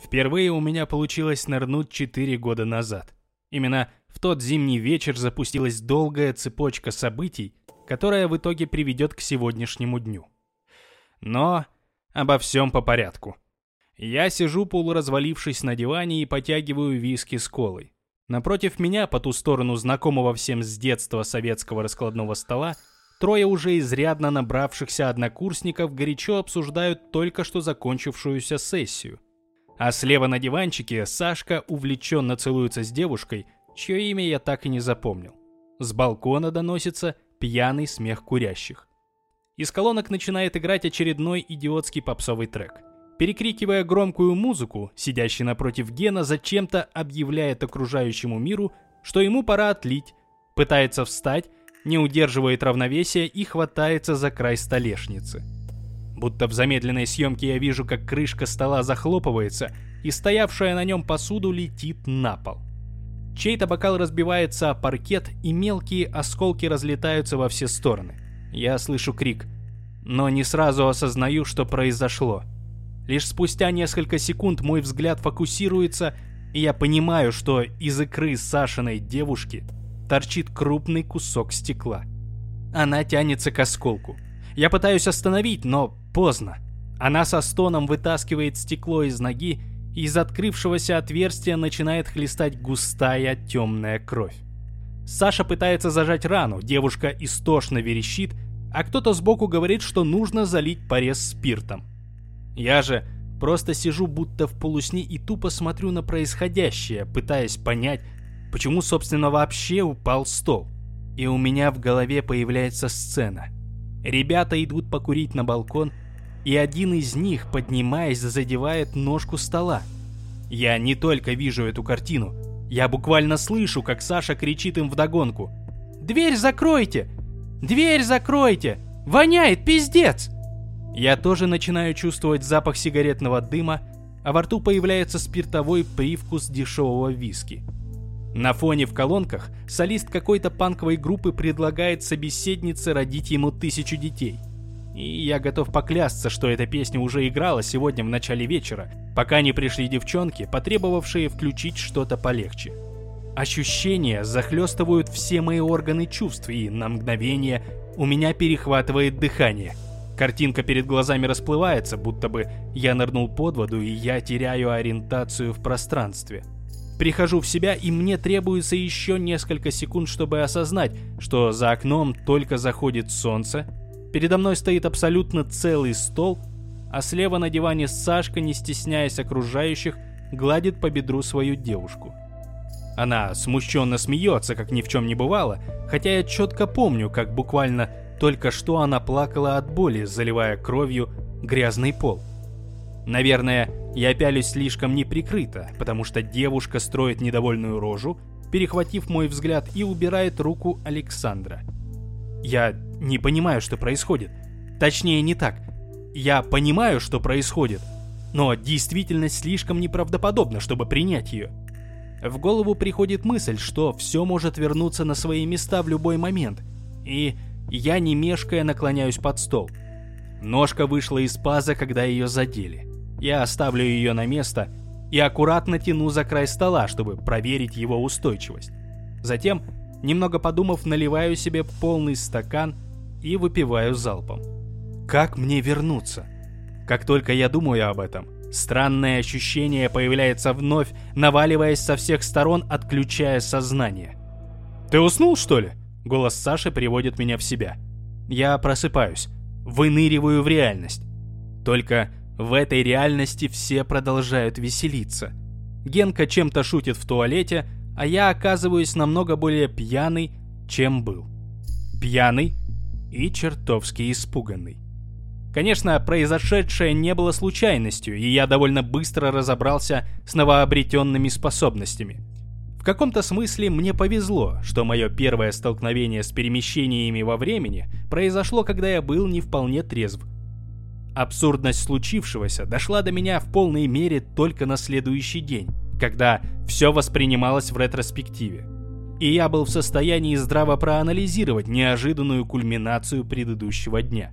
Впервые у меня получилось нырнуть 4 года назад. Именно в тот зимний вечер запустилась долгая цепочка событий, которая в итоге приведет к сегодняшнему дню. Но обо всем по порядку. Я сижу полуразвалившись на диване и потягиваю виски с колой. Напротив меня, по ту сторону знакомого всем с детства советского раскладного стола, трое уже изрядно набравшихся однокурсников горячо обсуждают только что закончившуюся сессию. А слева на диванчике Сашка увлеченно целуется с девушкой, чье имя я так и не запомнил. С балкона доносится пьяный смех курящих. Из колонок начинает играть очередной идиотский попсовый трек. Перекрикивая громкую музыку, сидящий напротив Гена зачем-то объявляет окружающему миру, что ему пора отлить, пытается встать, не удерживает равновесия и хватается за край столешницы. Будто в замедленной съемке я вижу, как крышка стола захлопывается, и стоявшая на нем посуду летит на пол. Чей-то бокал разбивается о паркет, и мелкие осколки разлетаются во все стороны. Я слышу крик, но не сразу осознаю, что произошло – Лишь спустя несколько секунд мой взгляд фокусируется, и я понимаю, что из икры Сашиной девушки торчит крупный кусок стекла. Она тянется к осколку. Я пытаюсь остановить, но поздно. Она со стоном вытаскивает стекло из ноги, и из открывшегося отверстия начинает хлестать густая темная кровь. Саша пытается зажать рану, девушка истошно верещит, а кто-то сбоку говорит, что нужно залить порез спиртом. Я же просто сижу будто в полусне и тупо смотрю на происходящее, пытаясь понять, почему, собственно, вообще упал стол. И у меня в голове появляется сцена. Ребята идут покурить на балкон, и один из них, поднимаясь, задевает ножку стола. Я не только вижу эту картину, я буквально слышу, как Саша кричит им вдогонку. «Дверь закройте! Дверь закройте! Воняет, пиздец!» Я тоже начинаю чувствовать запах сигаретного дыма, а во рту появляется спиртовой привкус дешевого виски. На фоне в колонках солист какой-то панковой группы предлагает собеседнице родить ему тысячу детей. И я готов поклясться, что эта песня уже играла сегодня в начале вечера, пока не пришли девчонки, потребовавшие включить что-то полегче. Ощущения захлестывают все мои органы чувств, и на мгновение у меня перехватывает дыхание – Картинка перед глазами расплывается, будто бы я нырнул под воду и я теряю ориентацию в пространстве. Прихожу в себя, и мне требуется еще несколько секунд, чтобы осознать, что за окном только заходит солнце, передо мной стоит абсолютно целый стол, а слева на диване Сашка, не стесняясь окружающих, гладит по бедру свою девушку. Она смущенно смеется, как ни в чем не бывало, хотя я четко помню, как буквально только что она плакала от боли, заливая кровью грязный пол. Наверное, я пялюсь слишком неприкрыто, потому что девушка строит недовольную рожу, перехватив мой взгляд и убирает руку Александра. Я не понимаю, что происходит. Точнее, не так. Я понимаю, что происходит, но действительность слишком неправдоподобна, чтобы принять ее. В голову приходит мысль, что все может вернуться на свои места в любой момент, и я, не мешкая, наклоняюсь под стол. Ножка вышла из паза, когда ее задели. Я оставлю ее на место и аккуратно тяну за край стола, чтобы проверить его устойчивость. Затем, немного подумав, наливаю себе полный стакан и выпиваю залпом. Как мне вернуться? Как только я думаю об этом, странное ощущение появляется вновь, наваливаясь со всех сторон, отключая сознание. «Ты уснул, что ли?» Голос Саши приводит меня в себя. Я просыпаюсь, выныриваю в реальность. Только в этой реальности все продолжают веселиться. Генка чем-то шутит в туалете, а я оказываюсь намного более пьяный, чем был. Пьяный и чертовски испуганный. Конечно, произошедшее не было случайностью, и я довольно быстро разобрался с новообретенными способностями – в каком-то смысле мне повезло, что мое первое столкновение с перемещениями во времени произошло, когда я был не вполне трезв. Абсурдность случившегося дошла до меня в полной мере только на следующий день, когда все воспринималось в ретроспективе. И я был в состоянии здраво проанализировать неожиданную кульминацию предыдущего дня.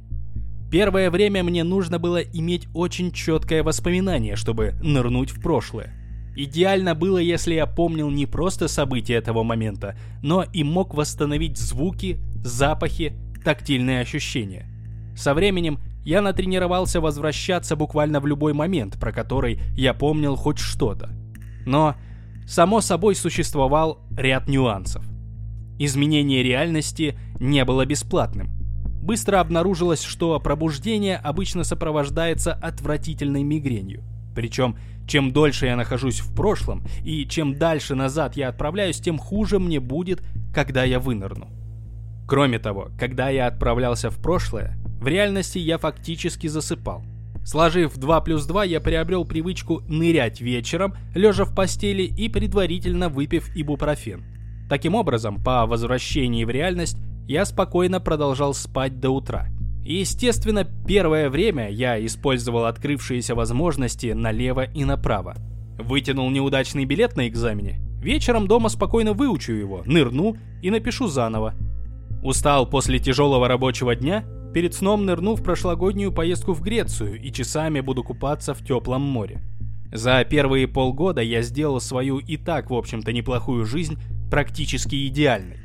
Первое время мне нужно было иметь очень четкое воспоминание, чтобы нырнуть в прошлое. Идеально было, если я помнил не просто события этого момента, но и мог восстановить звуки, запахи, тактильные ощущения. Со временем я натренировался возвращаться буквально в любой момент, про который я помнил хоть что-то. Но, само собой, существовал ряд нюансов. Изменение реальности не было бесплатным. Быстро обнаружилось, что пробуждение обычно сопровождается отвратительной мигренью. Причем, чем дольше я нахожусь в прошлом, и чем дальше назад я отправляюсь, тем хуже мне будет, когда я вынырну. Кроме того, когда я отправлялся в прошлое, в реальности я фактически засыпал. Сложив 2 плюс 2, я приобрел привычку нырять вечером, лежа в постели и предварительно выпив ибупрофен. Таким образом, по возвращении в реальность, я спокойно продолжал спать до утра. естественно, первое время я использовал открывшиеся возможности налево и направо. Вытянул неудачный билет на экзамене. Вечером дома спокойно выучу его, нырну и напишу заново. Устал после тяжелого рабочего дня? Перед сном нырну в прошлогоднюю поездку в Грецию и часами буду купаться в теплом море. За первые полгода я сделал свою и так, в общем-то, неплохую жизнь практически идеальной.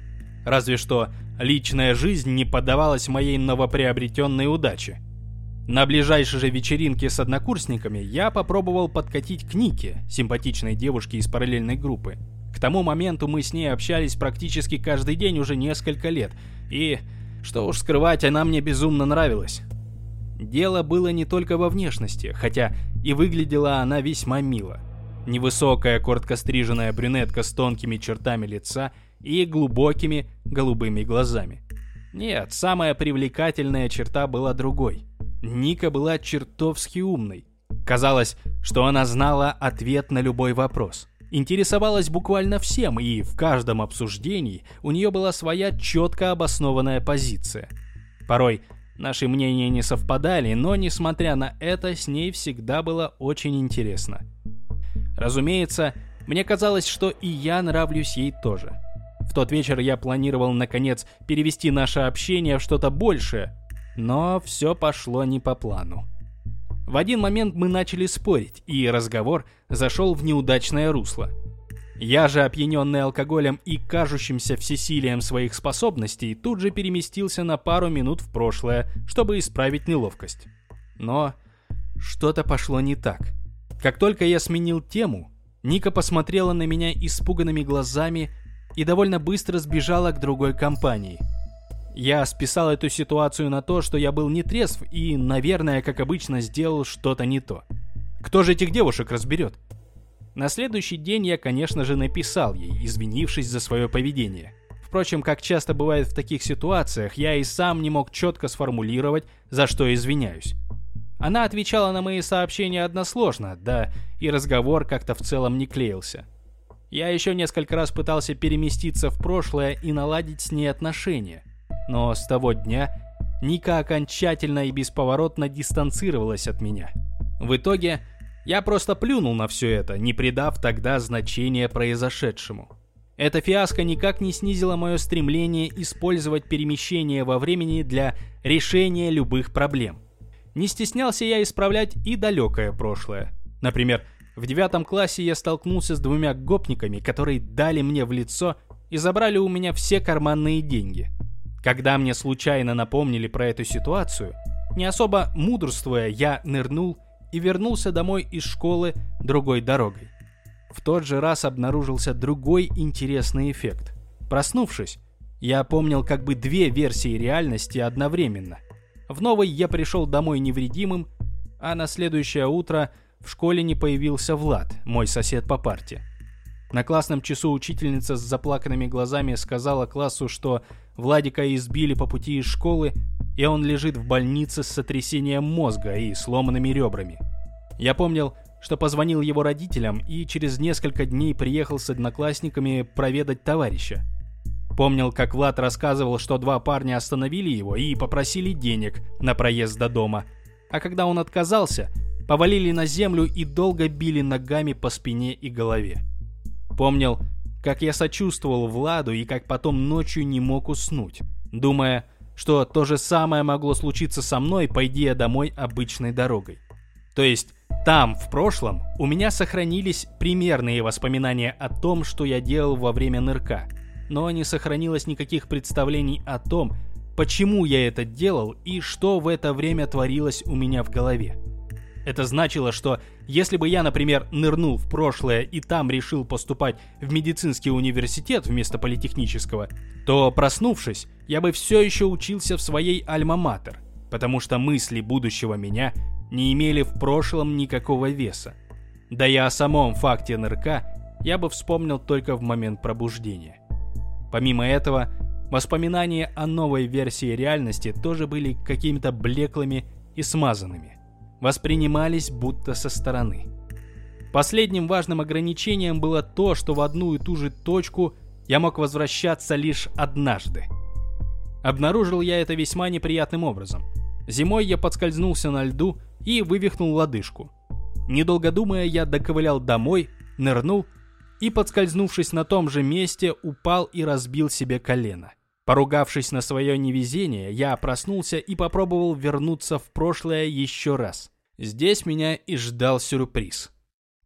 Разве что личная жизнь не поддавалась моей новоприобретенной удаче. На ближайшей же вечеринке с однокурсниками я попробовал подкатить к Нике, симпатичной девушке из параллельной группы. К тому моменту мы с ней общались практически каждый день уже несколько лет, и, что уж скрывать, она мне безумно нравилась. Дело было не только во внешности, хотя и выглядела она весьма мило. Невысокая, коротко стриженная брюнетка с тонкими чертами лица и глубокими голубыми глазами. Нет, самая привлекательная черта была другой. Ника была чертовски умной. Казалось, что она знала ответ на любой вопрос интересовалась буквально всем, и в каждом обсуждении у нее была своя четко обоснованная позиция. Порой наши мнения не совпадали, но несмотря на это, с ней всегда было очень интересно. Разумеется, мне казалось, что и я нравлюсь ей тоже. В тот вечер я планировал, наконец, перевести наше общение в что-то большее, но все пошло не по плану. В один момент мы начали спорить, и разговор зашел в неудачное русло. Я же, опьяненный алкоголем и кажущимся всесилием своих способностей, тут же переместился на пару минут в прошлое, чтобы исправить неловкость. Но что-то пошло не так. Как только я сменил тему, Ника посмотрела на меня испуганными глазами и довольно быстро сбежала к другой компании – я списал эту ситуацию на то, что я был не трезв и, наверное, как обычно, сделал что-то не то. Кто же этих девушек разберет? На следующий день я, конечно же, написал ей, извинившись за свое поведение. Впрочем, как часто бывает в таких ситуациях, я и сам не мог четко сформулировать, за что извиняюсь. Она отвечала на мои сообщения односложно, да и разговор как-то в целом не клеился. Я еще несколько раз пытался переместиться в прошлое и наладить с ней отношения но с того дня Ника окончательно и бесповоротно дистанцировалась от меня. В итоге я просто плюнул на все это, не придав тогда значения произошедшему. Эта фиаско никак не снизила мое стремление использовать перемещение во времени для решения любых проблем. Не стеснялся я исправлять и далекое прошлое. Например, в девятом классе я столкнулся с двумя гопниками, которые дали мне в лицо и забрали у меня все карманные деньги – когда мне случайно напомнили про эту ситуацию, не особо мудрствуя, я нырнул и вернулся домой из школы другой дорогой. В тот же раз обнаружился другой интересный эффект. Проснувшись, я помнил как бы две версии реальности одновременно. В новой я пришел домой невредимым, а на следующее утро в школе не появился Влад, мой сосед по парте. На классном часу учительница с заплаканными глазами сказала классу, что Владика избили по пути из школы, и он лежит в больнице с сотрясением мозга и сломанными ребрами. Я помнил, что позвонил его родителям и через несколько дней приехал с одноклассниками проведать товарища. Помнил, как Влад рассказывал, что два парня остановили его и попросили денег на проезд до дома. А когда он отказался, повалили на землю и долго били ногами по спине и голове. Помнил, как я сочувствовал Владу и как потом ночью не мог уснуть, думая, что то же самое могло случиться со мной, пойди я домой обычной дорогой. То есть там, в прошлом, у меня сохранились примерные воспоминания о том, что я делал во время нырка, но не сохранилось никаких представлений о том, почему я это делал и что в это время творилось у меня в голове. Это значило, что если бы я, например, нырнул в прошлое и там решил поступать в медицинский университет вместо политехнического, то, проснувшись, я бы все еще учился в своей альма-матер, потому что мысли будущего меня не имели в прошлом никакого веса. Да и о самом факте нырка я бы вспомнил только в момент пробуждения. Помимо этого, воспоминания о новой версии реальности тоже были какими-то блеклыми и смазанными воспринимались будто со стороны. Последним важным ограничением было то, что в одну и ту же точку я мог возвращаться лишь однажды. Обнаружил я это весьма неприятным образом. Зимой я подскользнулся на льду и вывихнул лодыжку. Недолго думая, я доковылял домой, нырнул и, подскользнувшись на том же месте, упал и разбил себе колено. Поругавшись на свое невезение, я проснулся и попробовал вернуться в прошлое еще раз. Здесь меня и ждал сюрприз.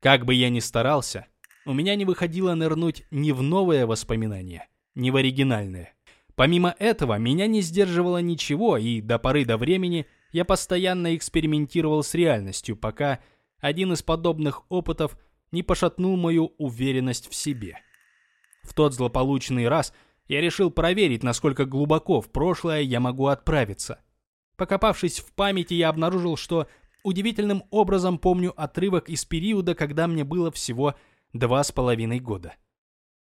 Как бы я ни старался, у меня не выходило нырнуть ни в новое воспоминание, ни в оригинальное. Помимо этого, меня не сдерживало ничего, и до поры до времени я постоянно экспериментировал с реальностью, пока один из подобных опытов не пошатнул мою уверенность в себе. В тот злополучный раз – я решил проверить, насколько глубоко в прошлое я могу отправиться. Покопавшись в памяти, я обнаружил, что удивительным образом помню отрывок из периода, когда мне было всего два с половиной года.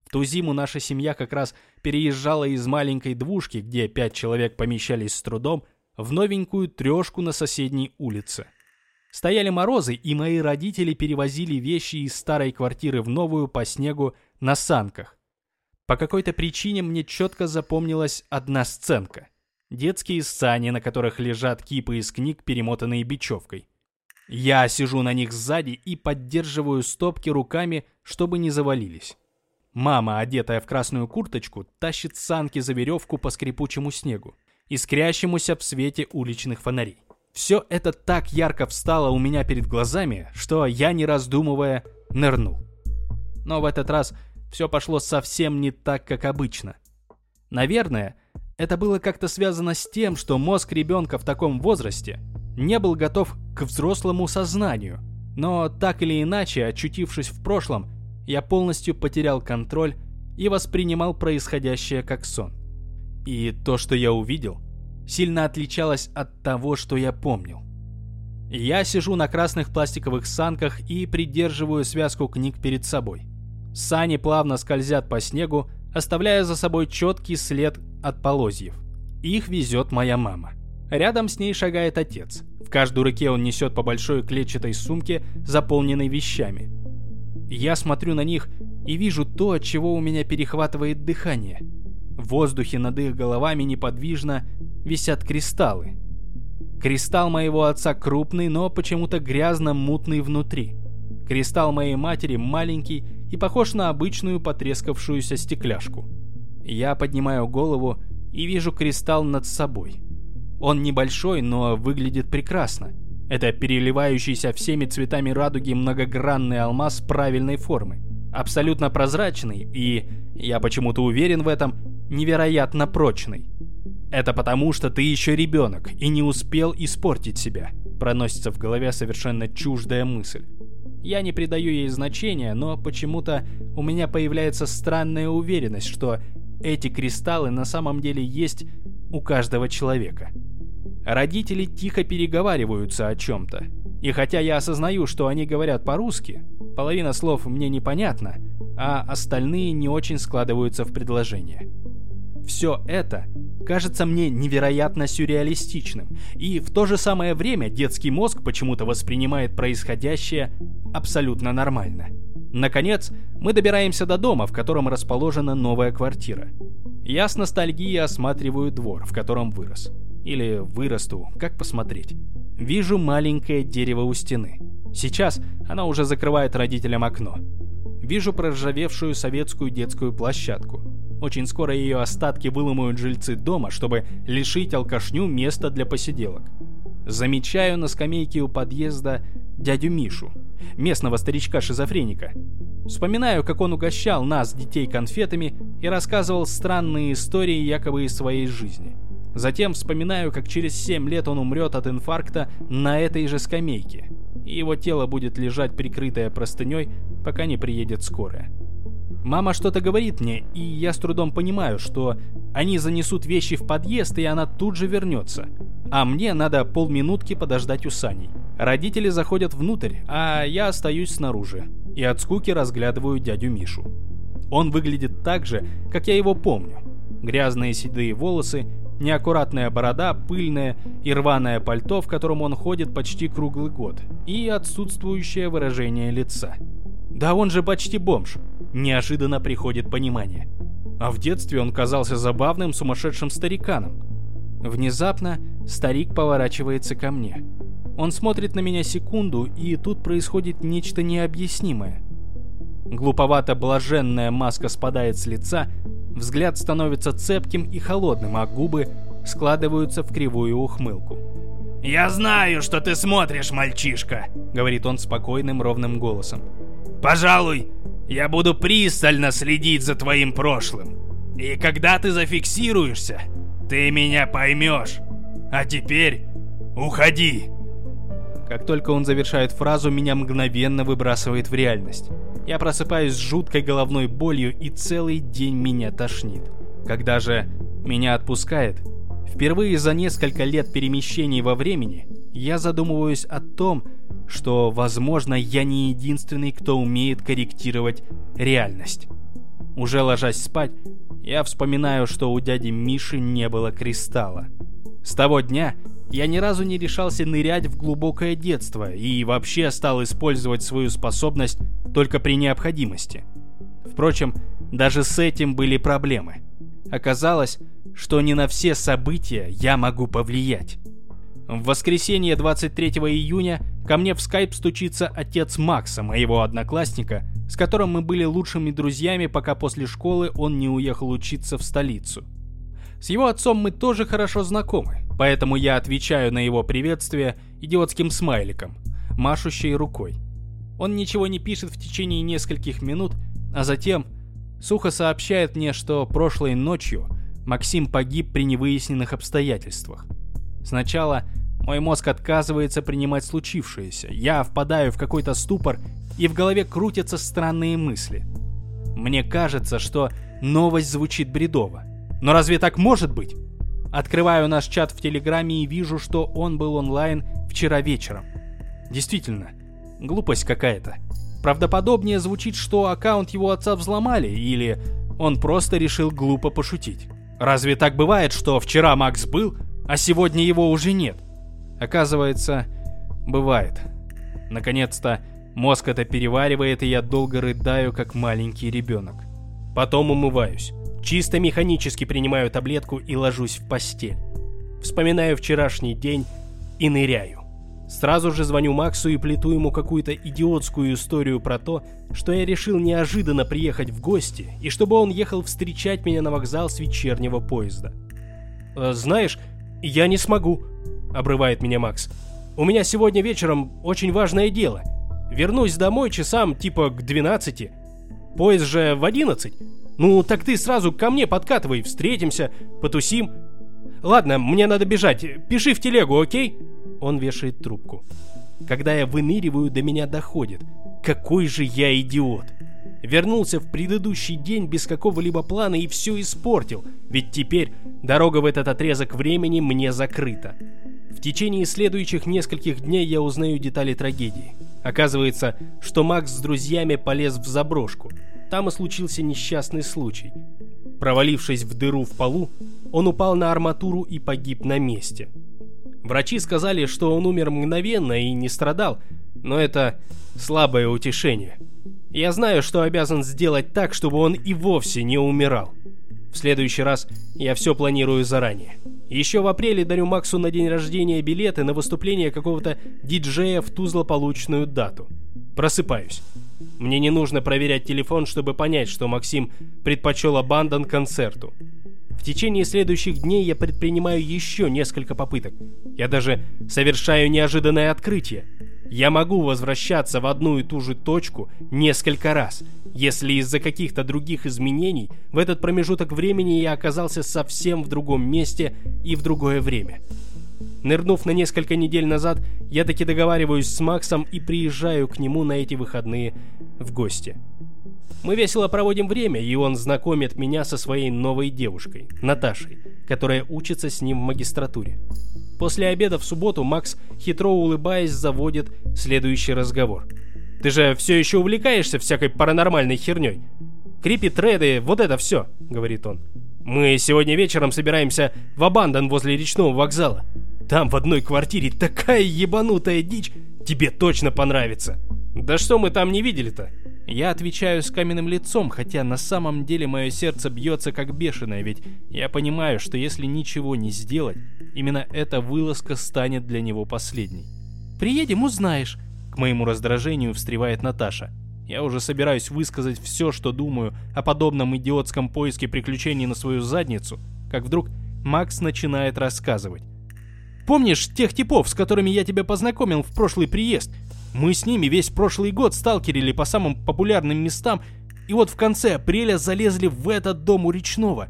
В ту зиму наша семья как раз переезжала из маленькой двушки, где пять человек помещались с трудом, в новенькую трешку на соседней улице. Стояли морозы, и мои родители перевозили вещи из старой квартиры в новую по снегу на санках. По какой-то причине мне четко запомнилась одна сценка. Детские сани, на которых лежат кипы из книг, перемотанные бечевкой. Я сижу на них сзади и поддерживаю стопки руками, чтобы не завалились. Мама, одетая в красную курточку, тащит санки за веревку по скрипучему снегу, искрящемуся в свете уличных фонарей. Все это так ярко встало у меня перед глазами, что я, не раздумывая, нырнул. Но в этот раз все пошло совсем не так, как обычно. Наверное, это было как-то связано с тем, что мозг ребенка в таком возрасте не был готов к взрослому сознанию. Но так или иначе, очутившись в прошлом, я полностью потерял контроль и воспринимал происходящее как сон. И то, что я увидел, сильно отличалось от того, что я помнил. Я сижу на красных пластиковых санках и придерживаю связку книг перед собой. Сани плавно скользят по снегу, оставляя за собой четкий след от полозьев. Их везет моя мама. Рядом с ней шагает отец. В каждой руке он несет по большой клетчатой сумке, заполненной вещами. Я смотрю на них и вижу то, от чего у меня перехватывает дыхание. В воздухе над их головами неподвижно висят кристаллы. Кристалл моего отца крупный, но почему-то грязно-мутный внутри. Кристалл моей матери маленький и похож на обычную потрескавшуюся стекляшку. Я поднимаю голову и вижу кристалл над собой. Он небольшой, но выглядит прекрасно. Это переливающийся всеми цветами радуги многогранный алмаз правильной формы. Абсолютно прозрачный и, я почему-то уверен в этом, невероятно прочный. Это потому, что ты еще ребенок и не успел испортить себя. Проносится в голове совершенно чуждая мысль. Я не придаю ей значения, но почему-то у меня появляется странная уверенность, что эти кристаллы на самом деле есть у каждого человека. Родители тихо переговариваются о чем-то. И хотя я осознаю, что они говорят по-русски, половина слов мне непонятна, а остальные не очень складываются в предложение. Все это кажется мне невероятно сюрреалистичным, и в то же самое время детский мозг почему-то воспринимает происходящее абсолютно нормально. Наконец, мы добираемся до дома, в котором расположена новая квартира. Я с ностальгией осматриваю двор, в котором вырос. Или вырасту, как посмотреть. Вижу маленькое дерево у стены. Сейчас она уже закрывает родителям окно. Вижу проржавевшую советскую детскую площадку. Очень скоро ее остатки выломают жильцы дома, чтобы лишить алкашню места для посиделок. Замечаю на скамейке у подъезда дядю Мишу, местного старичка-шизофреника. Вспоминаю, как он угощал нас, детей, конфетами и рассказывал странные истории якобы из своей жизни. Затем вспоминаю, как через 7 лет он умрет от инфаркта на этой же скамейке, и его тело будет лежать прикрытое простыней, пока не приедет скорая. Мама что-то говорит мне, и я с трудом понимаю, что они занесут вещи в подъезд, и она тут же вернется. А мне надо полминутки подождать у саней. Родители заходят внутрь, а я остаюсь снаружи. И от скуки разглядываю дядю Мишу. Он выглядит так же, как я его помню. Грязные седые волосы, неаккуратная борода, пыльное и рваное пальто, в котором он ходит почти круглый год, и отсутствующее выражение лица. Да он же почти бомж. Неожиданно приходит понимание. А в детстве он казался забавным сумасшедшим стариканом. Внезапно старик поворачивается ко мне. Он смотрит на меня секунду, и тут происходит нечто необъяснимое. Глуповато-блаженная маска спадает с лица, взгляд становится цепким и холодным, а губы складываются в кривую ухмылку. «Я знаю, что ты смотришь, мальчишка», — говорит он спокойным ровным голосом. «Пожалуй, я буду пристально следить за твоим прошлым. И когда ты зафиксируешься, ты меня поймешь. А теперь уходи. Как только он завершает фразу, меня мгновенно выбрасывает в реальность. Я просыпаюсь с жуткой головной болью и целый день меня тошнит. Когда же меня отпускает, впервые за несколько лет перемещений во времени, я задумываюсь о том, что, возможно, я не единственный, кто умеет корректировать реальность. Уже ложась спать, я вспоминаю, что у дяди Миши не было кристалла. С того дня я ни разу не решался нырять в глубокое детство и вообще стал использовать свою способность только при необходимости. Впрочем, даже с этим были проблемы. Оказалось, что не на все события я могу повлиять. В воскресенье 23 июня ко мне в скайп стучится отец Макса, моего одноклассника, с которым мы были лучшими друзьями, пока после школы он не уехал учиться в столицу. С его отцом мы тоже хорошо знакомы, поэтому я отвечаю на его приветствие идиотским смайликом, машущей рукой. Он ничего не пишет в течение нескольких минут, а затем сухо сообщает мне, что прошлой ночью Максим погиб при невыясненных обстоятельствах. Сначала мой мозг отказывается принимать случившееся. Я впадаю в какой-то ступор, и в голове крутятся странные мысли. Мне кажется, что новость звучит бредово. Но разве так может быть? Открываю наш чат в Телеграме и вижу, что он был онлайн вчера вечером. Действительно, глупость какая-то. Правдоподобнее звучит, что аккаунт его отца взломали, или он просто решил глупо пошутить. Разве так бывает, что вчера Макс был, а сегодня его уже нет? Оказывается, бывает. Наконец-то мозг это переваривает, и я долго рыдаю, как маленький ребенок. Потом умываюсь. Чисто механически принимаю таблетку и ложусь в постель. Вспоминаю вчерашний день и ныряю. Сразу же звоню Максу и плету ему какую-то идиотскую историю про то, что я решил неожиданно приехать в гости, и чтобы он ехал встречать меня на вокзал с вечернего поезда. «Э, «Знаешь, я не смогу», — обрывает меня Макс. «У меня сегодня вечером очень важное дело. Вернусь домой часам типа к 12. Поезд же в 11. Ну, так ты сразу ко мне подкатывай, встретимся, потусим. Ладно, мне надо бежать. Пиши в телегу, окей?» Он вешает трубку. Когда я выныриваю, до меня доходит. Какой же я идиот. Вернулся в предыдущий день без какого-либо плана и все испортил, ведь теперь дорога в этот отрезок времени мне закрыта. В течение следующих нескольких дней я узнаю детали трагедии. Оказывается, что Макс с друзьями полез в заброшку. Там и случился несчастный случай. Провалившись в дыру в полу, он упал на арматуру и погиб на месте. Врачи сказали, что он умер мгновенно и не страдал, но это слабое утешение. Я знаю, что обязан сделать так, чтобы он и вовсе не умирал. В следующий раз я все планирую заранее. Еще в апреле дарю Максу на день рождения билеты на выступление какого-то диджея в ту злополучную дату. Просыпаюсь. Мне не нужно проверять телефон, чтобы понять, что Максим предпочел Абандон концерту. В течение следующих дней я предпринимаю еще несколько попыток. Я даже совершаю неожиданное открытие. Я могу возвращаться в одну и ту же точку несколько раз, если из-за каких-то других изменений в этот промежуток времени я оказался совсем в другом месте и в другое время. Нырнув на несколько недель назад, я таки договариваюсь с Максом и приезжаю к нему на эти выходные в гости. Мы весело проводим время, и он знакомит меня со своей новой девушкой, Наташей, которая учится с ним в магистратуре. После обеда в субботу Макс, хитро улыбаясь, заводит следующий разговор. «Ты же все еще увлекаешься всякой паранормальной херней?» «Крипи-треды, вот это все», — говорит он. «Мы сегодня вечером собираемся в Абандон возле речного вокзала. Там в одной квартире такая ебанутая дичь, тебе точно понравится. Да что мы там не видели-то? Я отвечаю с каменным лицом, хотя на самом деле мое сердце бьется как бешеное, ведь я понимаю, что если ничего не сделать, именно эта вылазка станет для него последней. «Приедем, узнаешь», — к моему раздражению встревает Наташа. Я уже собираюсь высказать все, что думаю о подобном идиотском поиске приключений на свою задницу, как вдруг Макс начинает рассказывать. Помнишь тех типов, с которыми я тебя познакомил в прошлый приезд? Мы с ними весь прошлый год сталкерили по самым популярным местам, и вот в конце апреля залезли в этот дом у речного.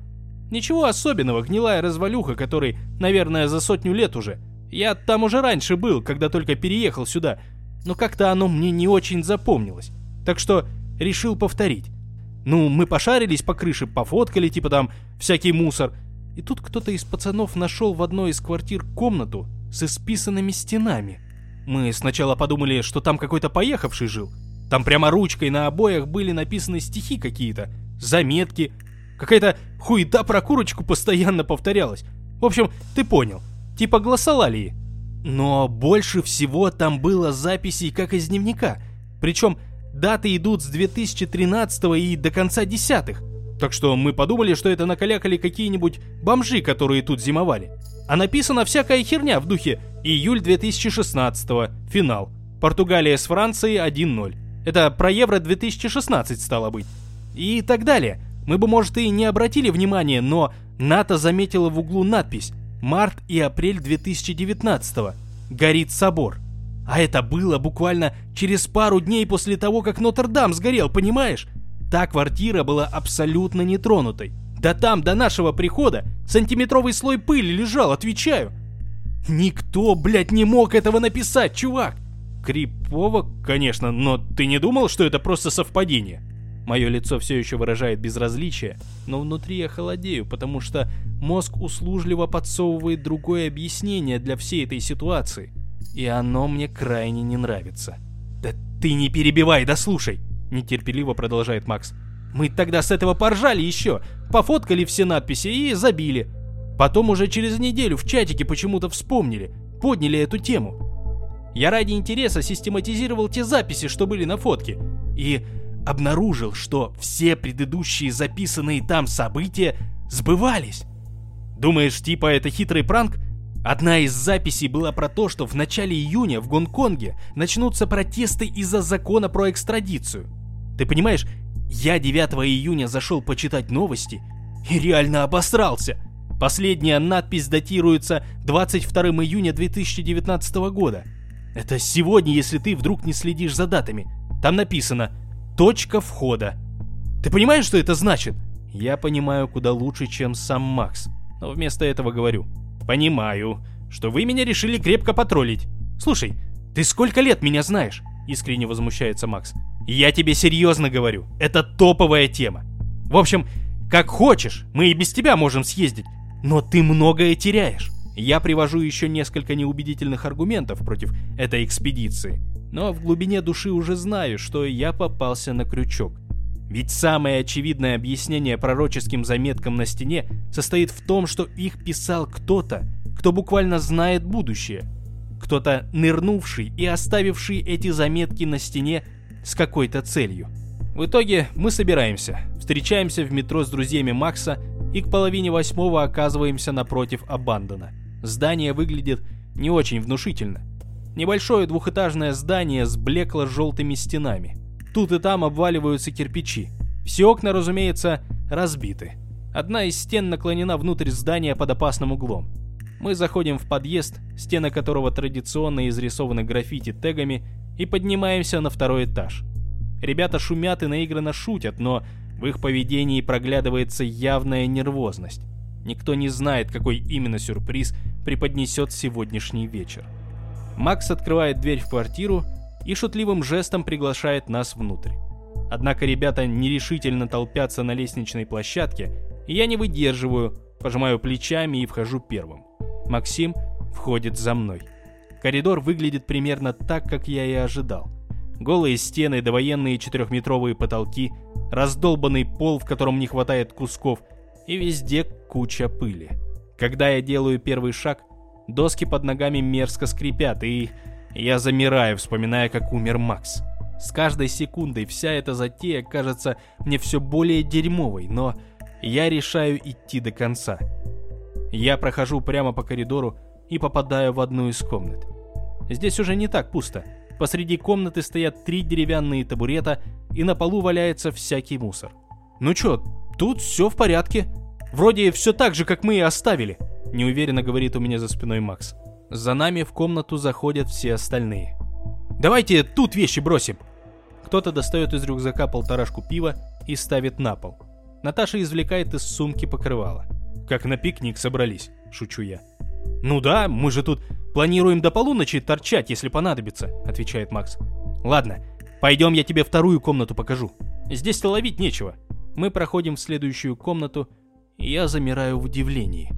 Ничего особенного, гнилая развалюха, который, наверное, за сотню лет уже. Я там уже раньше был, когда только переехал сюда, но как-то оно мне не очень запомнилось. Так что решил повторить. Ну, мы пошарились по крыше, пофоткали, типа там, всякий мусор – и тут кто-то из пацанов нашел в одной из квартир комнату с исписанными стенами. Мы сначала подумали, что там какой-то поехавший жил. Там прямо ручкой на обоях были написаны стихи какие-то, заметки. Какая-то хуета про курочку постоянно повторялась. В общем, ты понял. Типа гласолалии. Но больше всего там было записей как из дневника. Причем даты идут с 2013 и до конца десятых. Так что мы подумали, что это накалякали какие-нибудь бомжи, которые тут зимовали. А написана всякая херня в духе «Июль 2016 финал. Португалия с Францией 1-0». Это про Евро 2016 стало быть. И так далее. Мы бы, может, и не обратили внимания, но НАТО заметила в углу надпись «Март и апрель 2019 Горит собор». А это было буквально через пару дней после того, как Нотр-Дам сгорел, понимаешь? Та квартира была абсолютно нетронутой. Да там до нашего прихода сантиметровый слой пыли лежал, отвечаю. Никто, блядь, не мог этого написать, чувак. Крипово, конечно, но ты не думал, что это просто совпадение? Мое лицо все еще выражает безразличие, но внутри я холодею, потому что мозг услужливо подсовывает другое объяснение для всей этой ситуации. И оно мне крайне не нравится. Да ты не перебивай, да слушай. Нетерпеливо продолжает Макс. Мы тогда с этого поржали еще, пофоткали все надписи и забили. Потом уже через неделю в чатике почему-то вспомнили, подняли эту тему. Я ради интереса систематизировал те записи, что были на фотке, и обнаружил, что все предыдущие записанные там события сбывались. Думаешь, типа это хитрый пранк? Одна из записей была про то, что в начале июня в Гонконге начнутся протесты из-за закона про экстрадицию. Ты понимаешь, я 9 июня зашел почитать новости и реально обосрался. Последняя надпись датируется 22 июня 2019 года. Это сегодня, если ты вдруг не следишь за датами. Там написано «Точка входа». Ты понимаешь, что это значит? Я понимаю куда лучше, чем сам Макс. Но вместо этого говорю. Понимаю, что вы меня решили крепко потроллить. Слушай, ты сколько лет меня знаешь? Искренне возмущается Макс. Я тебе серьезно говорю, это топовая тема. В общем, как хочешь, мы и без тебя можем съездить, но ты многое теряешь. Я привожу еще несколько неубедительных аргументов против этой экспедиции, но в глубине души уже знаю, что я попался на крючок. Ведь самое очевидное объяснение пророческим заметкам на стене состоит в том, что их писал кто-то, кто буквально знает будущее. Кто-то нырнувший и оставивший эти заметки на стене с какой-то целью. В итоге мы собираемся, встречаемся в метро с друзьями Макса и к половине восьмого оказываемся напротив Абандона. Здание выглядит не очень внушительно. Небольшое двухэтажное здание с блекло-желтыми стенами. Тут и там обваливаются кирпичи. Все окна, разумеется, разбиты. Одна из стен наклонена внутрь здания под опасным углом. Мы заходим в подъезд, стены которого традиционно изрисованы граффити тегами, и поднимаемся на второй этаж. Ребята шумят и наигранно шутят, но в их поведении проглядывается явная нервозность. Никто не знает, какой именно сюрприз преподнесет сегодняшний вечер. Макс открывает дверь в квартиру и шутливым жестом приглашает нас внутрь. Однако ребята нерешительно толпятся на лестничной площадке, и я не выдерживаю, пожимаю плечами и вхожу первым. Максим входит за мной. Коридор выглядит примерно так, как я и ожидал. Голые стены, довоенные четырехметровые потолки, раздолбанный пол, в котором не хватает кусков, и везде куча пыли. Когда я делаю первый шаг, доски под ногами мерзко скрипят, и я замираю, вспоминая, как умер Макс. С каждой секундой вся эта затея кажется мне все более дерьмовой, но я решаю идти до конца. Я прохожу прямо по коридору и попадаю в одну из комнат. Здесь уже не так пусто. Посреди комнаты стоят три деревянные табурета, и на полу валяется всякий мусор. «Ну чё, тут все в порядке. Вроде все так же, как мы и оставили», — неуверенно говорит у меня за спиной Макс. За нами в комнату заходят все остальные. «Давайте тут вещи бросим!» Кто-то достает из рюкзака полторашку пива и ставит на пол. Наташа извлекает из сумки покрывало. «Как на пикник собрались», — шучу я. «Ну да, мы же тут планируем до полуночи торчать, если понадобится», — отвечает Макс. «Ладно, пойдем я тебе вторую комнату покажу. Здесь-то ловить нечего». Мы проходим в следующую комнату, и я замираю в удивлении.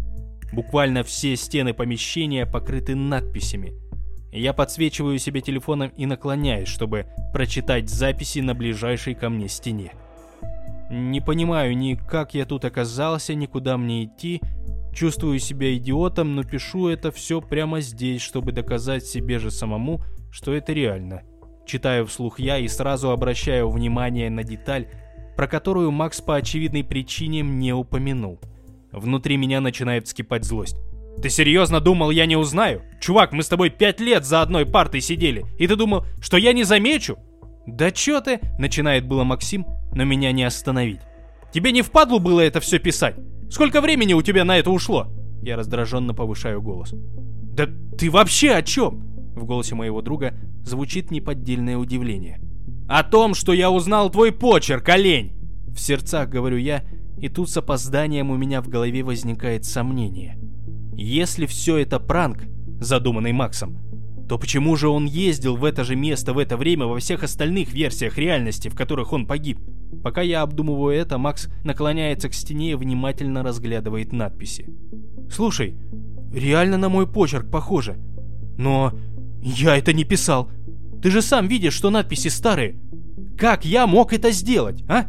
Буквально все стены помещения покрыты надписями. Я подсвечиваю себе телефоном и наклоняюсь, чтобы прочитать записи на ближайшей ко мне стене. Не понимаю ни как я тут оказался, ни куда мне идти. Чувствую себя идиотом, но пишу это все прямо здесь, чтобы доказать себе же самому, что это реально. Читаю вслух я и сразу обращаю внимание на деталь, про которую Макс по очевидной причине не упомянул. Внутри меня начинает вскипать злость. Ты серьезно думал, я не узнаю? Чувак, мы с тобой пять лет за одной партой сидели, и ты думал, что я не замечу? Да чё ты? Начинает было Максим, но меня не остановить. Тебе не впадлу было это все писать? Сколько времени у тебя на это ушло? Я раздраженно повышаю голос. Да ты вообще о чем? В голосе моего друга звучит неподдельное удивление. О том, что я узнал твой почерк, олень! В сердцах говорю я, и тут с опозданием у меня в голове возникает сомнение. Если все это пранк, задуманный Максом, то почему же он ездил в это же место в это время во всех остальных версиях реальности, в которых он погиб? Пока я обдумываю это, Макс наклоняется к стене и внимательно разглядывает надписи. «Слушай, реально на мой почерк похоже. Но я это не писал. Ты же сам видишь, что надписи старые. Как я мог это сделать, а?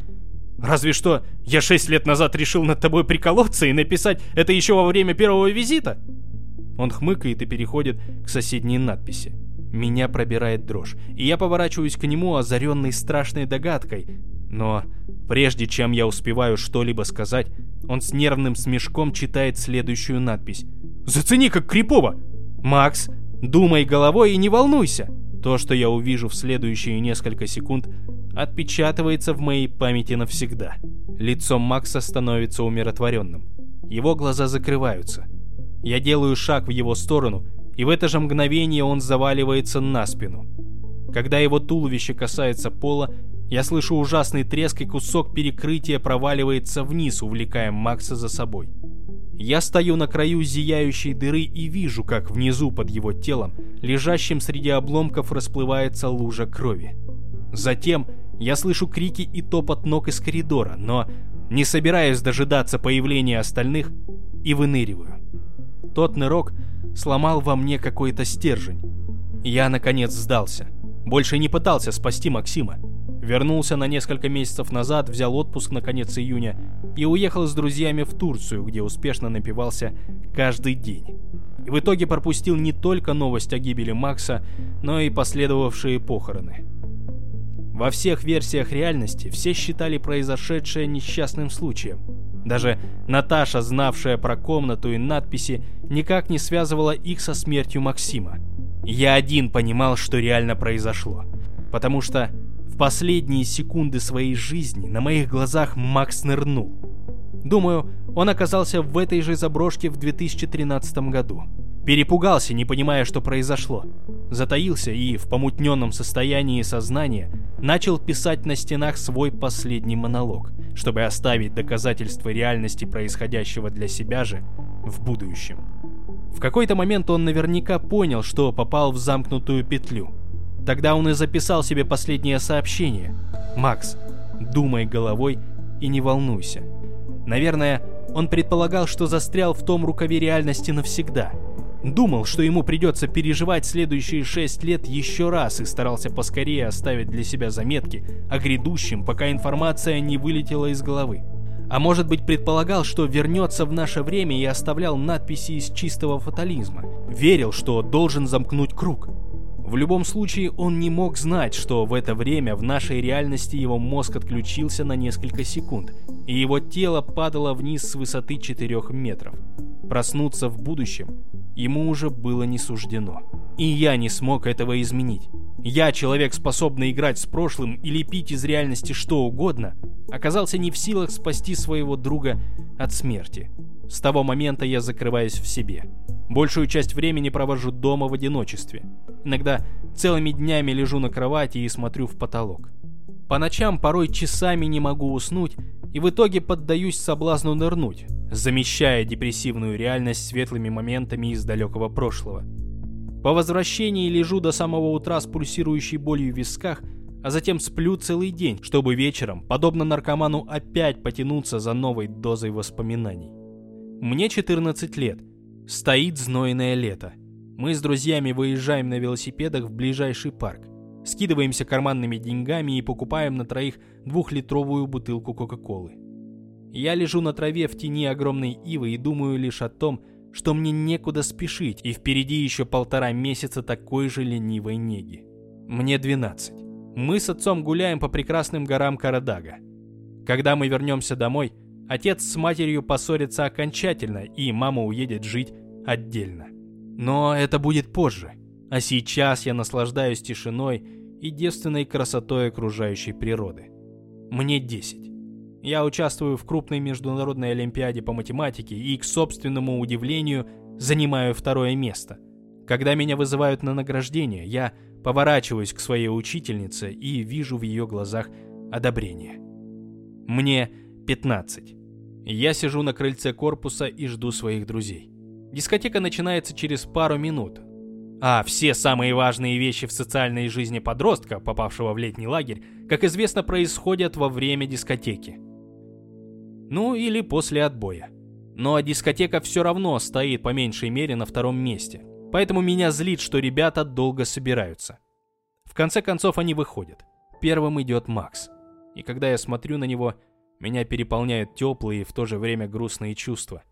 Разве что я шесть лет назад решил над тобой приколоться и написать это еще во время первого визита?» Он хмыкает и переходит к соседней надписи. Меня пробирает дрожь, и я поворачиваюсь к нему, озаренный страшной догадкой. Но прежде чем я успеваю что-либо сказать, он с нервным смешком читает следующую надпись. «Зацени, как крипово! Макс, думай головой и не волнуйся!» То, что я увижу в следующие несколько секунд, отпечатывается в моей памяти навсегда. Лицо Макса становится умиротворенным. Его глаза закрываются. Я делаю шаг в его сторону, и в это же мгновение он заваливается на спину. Когда его туловище касается пола, я слышу ужасный треск, и кусок перекрытия проваливается вниз, увлекая Макса за собой. Я стою на краю зияющей дыры и вижу, как внизу под его телом, лежащим среди обломков, расплывается лужа крови. Затем я слышу крики и топот ног из коридора, но не собираюсь дожидаться появления остальных и выныриваю. Тот нырок сломал во мне какой-то стержень. Я, наконец, сдался. Больше не пытался спасти Максима. Вернулся на несколько месяцев назад, взял отпуск на конец июня и уехал с друзьями в Турцию, где успешно напивался каждый день. И в итоге пропустил не только новость о гибели Макса, но и последовавшие похороны. Во всех версиях реальности все считали произошедшее несчастным случаем. Даже Наташа, знавшая про комнату и надписи, никак не связывала их со смертью Максима. Я один понимал, что реально произошло. Потому что В последние секунды своей жизни на моих глазах Макс нырнул. Думаю, он оказался в этой же заброшке в 2013 году. Перепугался, не понимая, что произошло. Затаился и в помутненном состоянии сознания начал писать на стенах свой последний монолог, чтобы оставить доказательства реальности происходящего для себя же в будущем. В какой-то момент он наверняка понял, что попал в замкнутую петлю. Тогда он и записал себе последнее сообщение. «Макс, думай головой и не волнуйся». Наверное, он предполагал, что застрял в том рукаве реальности навсегда – Думал, что ему придется переживать следующие шесть лет еще раз и старался поскорее оставить для себя заметки о грядущем, пока информация не вылетела из головы. А может быть предполагал, что вернется в наше время и оставлял надписи из чистого фатализма. Верил, что должен замкнуть круг. В любом случае, он не мог знать, что в это время в нашей реальности его мозг отключился на несколько секунд, и его тело падало вниз с высоты 4 метров. Проснуться в будущем ему уже было не суждено. И я не смог этого изменить. Я, человек, способный играть с прошлым и лепить из реальности что угодно, оказался не в силах спасти своего друга от смерти. С того момента я закрываюсь в себе. Большую часть времени провожу дома в одиночестве. Иногда целыми днями лежу на кровати и смотрю в потолок. По ночам порой часами не могу уснуть и в итоге поддаюсь соблазну нырнуть, замещая депрессивную реальность светлыми моментами из далекого прошлого. По возвращении лежу до самого утра с пульсирующей болью в висках, а затем сплю целый день, чтобы вечером, подобно наркоману, опять потянуться за новой дозой воспоминаний. Мне 14 лет. Стоит знойное лето. Мы с друзьями выезжаем на велосипедах в ближайший парк. Скидываемся карманными деньгами и покупаем на троих двухлитровую бутылку Кока-Колы. Я лежу на траве в тени огромной ивы и думаю лишь о том, что мне некуда спешить, и впереди еще полтора месяца такой же ленивой неги. Мне 12. Мы с отцом гуляем по прекрасным горам Карадага. Когда мы вернемся домой, отец с матерью поссорятся окончательно, и мама уедет жить отдельно. Но это будет позже. А сейчас я наслаждаюсь тишиной и девственной красотой окружающей природы. Мне 10. Я участвую в крупной международной олимпиаде по математике и, к собственному удивлению, занимаю второе место. Когда меня вызывают на награждение, я поворачиваюсь к своей учительнице и вижу в ее глазах одобрение. Мне 15. Я сижу на крыльце корпуса и жду своих друзей. Дискотека начинается через пару минут, а все самые важные вещи в социальной жизни подростка, попавшего в летний лагерь, как известно, происходят во время дискотеки. Ну или после отбоя. Но дискотека все равно стоит по меньшей мере на втором месте. Поэтому меня злит, что ребята долго собираются. В конце концов они выходят. Первым идет Макс. И когда я смотрю на него, меня переполняют теплые и в то же время грустные чувства.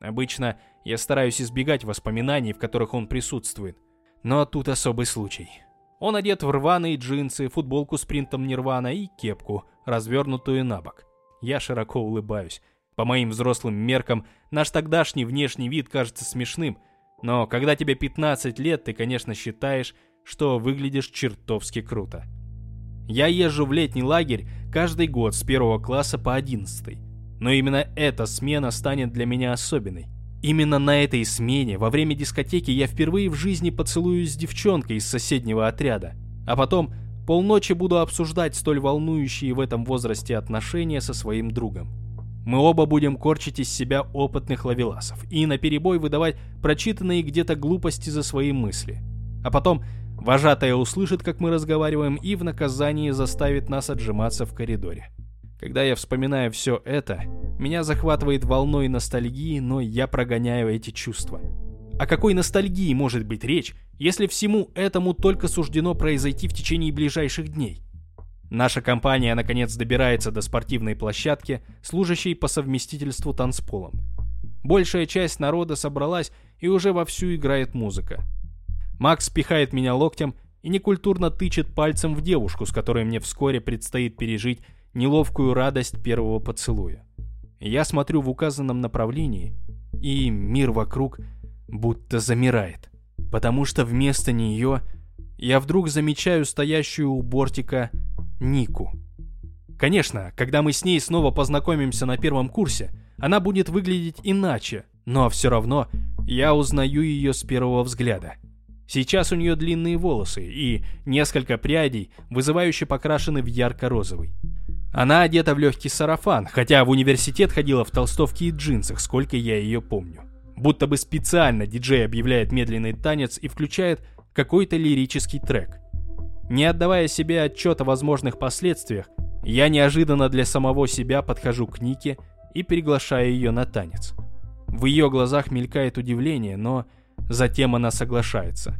Обычно я стараюсь избегать воспоминаний, в которых он присутствует. Но тут особый случай. Он одет в рваные джинсы, футболку с принтом Нирвана и кепку, развернутую на бок. Я широко улыбаюсь. По моим взрослым меркам, наш тогдашний внешний вид кажется смешным, но когда тебе 15 лет, ты, конечно, считаешь, что выглядишь чертовски круто. Я езжу в летний лагерь каждый год с первого класса по 11. Но именно эта смена станет для меня особенной. Именно на этой смене, во время дискотеки, я впервые в жизни поцелуюсь с девчонкой из соседнего отряда. А потом полночи буду обсуждать столь волнующие в этом возрасте отношения со своим другом. Мы оба будем корчить из себя опытных лавеласов и наперебой выдавать прочитанные где-то глупости за свои мысли. А потом вожатая услышит, как мы разговариваем, и в наказании заставит нас отжиматься в коридоре. Когда я вспоминаю все это, меня захватывает волной ностальгии, но я прогоняю эти чувства. О какой ностальгии может быть речь, если всему этому только суждено произойти в течение ближайших дней? Наша компания наконец добирается до спортивной площадки, служащей по совместительству танцполом. Большая часть народа собралась и уже вовсю играет музыка. Макс пихает меня локтем и некультурно тычет пальцем в девушку, с которой мне вскоре предстоит пережить неловкую радость первого поцелуя. Я смотрю в указанном направлении, и мир вокруг будто замирает, потому что вместо нее я вдруг замечаю стоящую у бортика Нику. Конечно, когда мы с ней снова познакомимся на первом курсе, она будет выглядеть иначе, но все равно я узнаю ее с первого взгляда. Сейчас у нее длинные волосы и несколько прядей, вызывающе покрашены в ярко-розовый. Она одета в легкий сарафан, хотя в университет ходила в толстовке и джинсах, сколько я ее помню. Будто бы специально диджей объявляет медленный танец и включает какой-то лирический трек. Не отдавая себе отчет о возможных последствиях, я неожиданно для самого себя подхожу к Нике и приглашаю ее на танец. В ее глазах мелькает удивление, но затем она соглашается.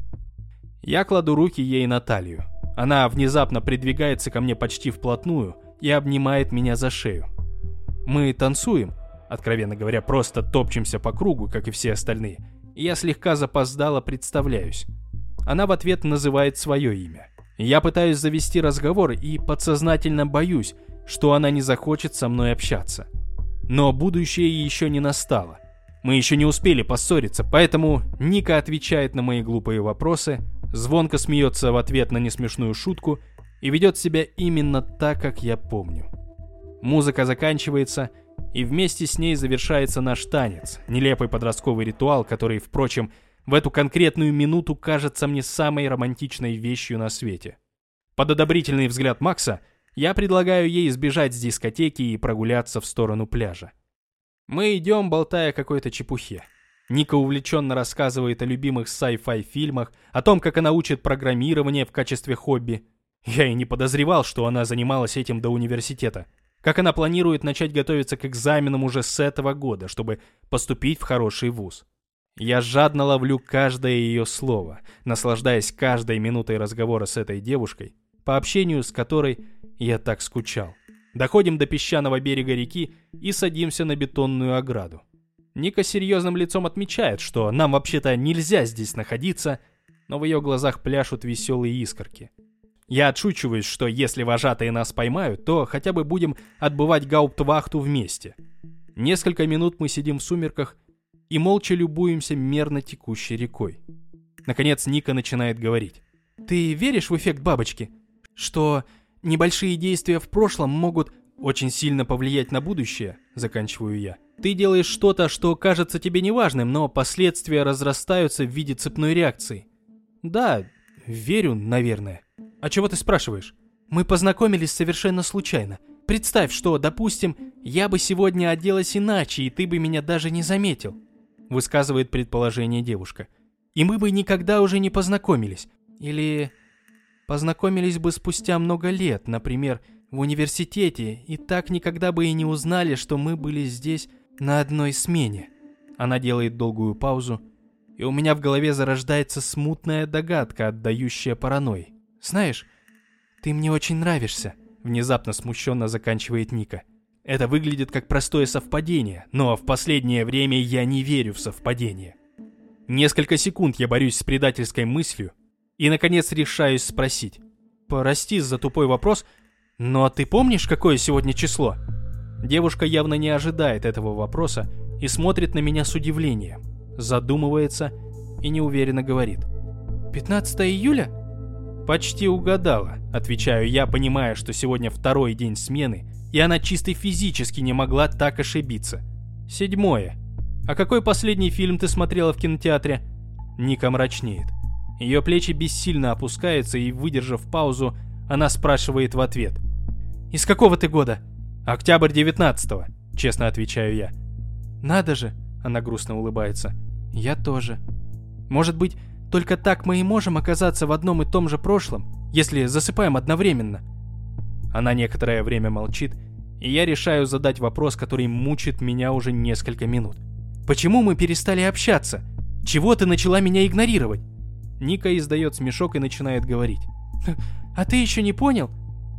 Я кладу руки ей на талию. Она внезапно придвигается ко мне почти вплотную и обнимает меня за шею. Мы танцуем, откровенно говоря, просто топчемся по кругу, как и все остальные, я слегка запоздало представляюсь. Она в ответ называет свое имя. Я пытаюсь завести разговор и подсознательно боюсь, что она не захочет со мной общаться. Но будущее еще не настало. Мы еще не успели поссориться, поэтому Ника отвечает на мои глупые вопросы, звонко смеется в ответ на несмешную шутку и ведет себя именно так, как я помню. Музыка заканчивается, и вместе с ней завершается наш танец, нелепый подростковый ритуал, который, впрочем, в эту конкретную минуту кажется мне самой романтичной вещью на свете. Под одобрительный взгляд Макса я предлагаю ей сбежать с дискотеки и прогуляться в сторону пляжа. Мы идем, болтая какой-то чепухе. Ника увлеченно рассказывает о любимых sci-fi фильмах, о том, как она учит программирование в качестве хобби. Я и не подозревал, что она занималась этим до университета. Как она планирует начать готовиться к экзаменам уже с этого года, чтобы поступить в хороший вуз. Я жадно ловлю каждое ее слово, наслаждаясь каждой минутой разговора с этой девушкой, по общению с которой я так скучал. Доходим до песчаного берега реки и садимся на бетонную ограду. Ника серьезным лицом отмечает, что нам вообще-то нельзя здесь находиться, но в ее глазах пляшут веселые искорки. Я отшучиваюсь, что если вожатые нас поймают, то хотя бы будем отбывать гауптвахту вместе. Несколько минут мы сидим в сумерках и молча любуемся мерно текущей рекой. Наконец Ника начинает говорить. «Ты веришь в эффект бабочки? Что Небольшие действия в прошлом могут очень сильно повлиять на будущее, заканчиваю я. Ты делаешь что-то, что кажется тебе неважным, но последствия разрастаются в виде цепной реакции. Да, верю, наверное. А чего ты спрашиваешь? Мы познакомились совершенно случайно. Представь, что, допустим, я бы сегодня оделась иначе, и ты бы меня даже не заметил, высказывает предположение девушка. И мы бы никогда уже не познакомились. Или Познакомились бы спустя много лет, например, в университете, и так никогда бы и не узнали, что мы были здесь на одной смене. Она делает долгую паузу, и у меня в голове зарождается смутная догадка, отдающая паранойи. «Знаешь, ты мне очень нравишься», — внезапно смущенно заканчивает Ника. Это выглядит как простое совпадение, но в последнее время я не верю в совпадение. Несколько секунд я борюсь с предательской мыслью, и, наконец, решаюсь спросить. Прости за тупой вопрос, но ты помнишь, какое сегодня число? Девушка явно не ожидает этого вопроса и смотрит на меня с удивлением. Задумывается и неуверенно говорит. 15 июля? Почти угадала, отвечаю я, понимая, что сегодня второй день смены, и она чисто физически не могла так ошибиться. Седьмое. А какой последний фильм ты смотрела в кинотеатре? Ника мрачнеет. Ее плечи бессильно опускаются, и, выдержав паузу, она спрашивает в ответ. «Из какого ты года?» «Октябрь 19-го», — честно отвечаю я. «Надо же», — она грустно улыбается. «Я тоже». «Может быть, только так мы и можем оказаться в одном и том же прошлом, если засыпаем одновременно?» Она некоторое время молчит, и я решаю задать вопрос, который мучит меня уже несколько минут. «Почему мы перестали общаться? Чего ты начала меня игнорировать?» Ника издает смешок и начинает говорить. «А ты еще не понял?